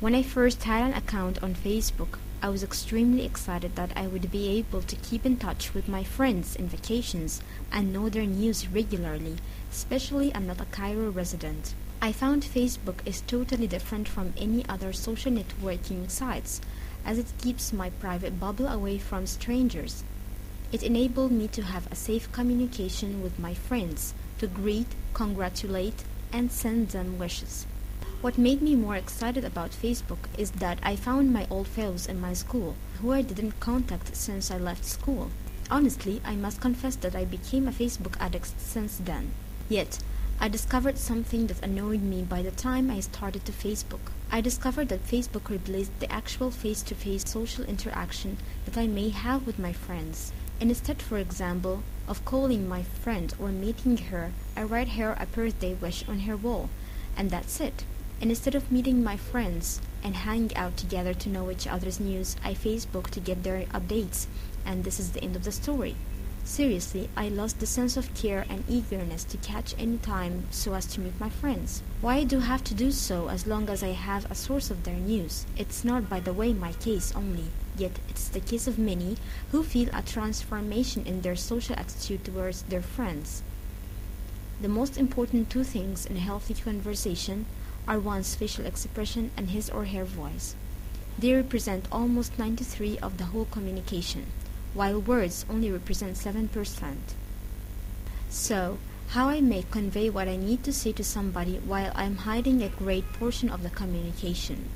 When I first had an account on Facebook, I was extremely excited that I would be able to keep in touch with my friends in vacations and know their news regularly, especially I'm not a Cairo resident. I found Facebook is totally different from any other social networking sites as it keeps my private bubble away from strangers. It enabled me to have a safe communication with my friends, to greet, congratulate, and send them wishes. What made me more excited about Facebook is that I found my old fellows in my school, who I didn't contact since I left school. Honestly, I must confess that I became a Facebook addict since then. Yet, I discovered something that annoyed me by the time I started to Facebook. I discovered that Facebook replaced the actual face-to-face social interaction that I may have with my friends. Instead, for example, of calling my friend or meeting her, I write her a birthday wish on her wall, and that's it. And instead of meeting my friends and hanging out together to know each other's news, I Facebook to get their updates, and this is the end of the story. Seriously, I lost the sense of care and eagerness to catch any time so as to meet my friends. Why do I have to do so as long as I have a source of their news? It's not, by the way, my case only, yet it's the case of many who feel a transformation in their social attitude towards their friends. The most important two things in healthy conversation are one's facial expression and his or her voice. They represent almost 93 of the whole communication, while words only represent 7%. So, how I may convey what I need to say to somebody while I'm hiding a great portion of the communication.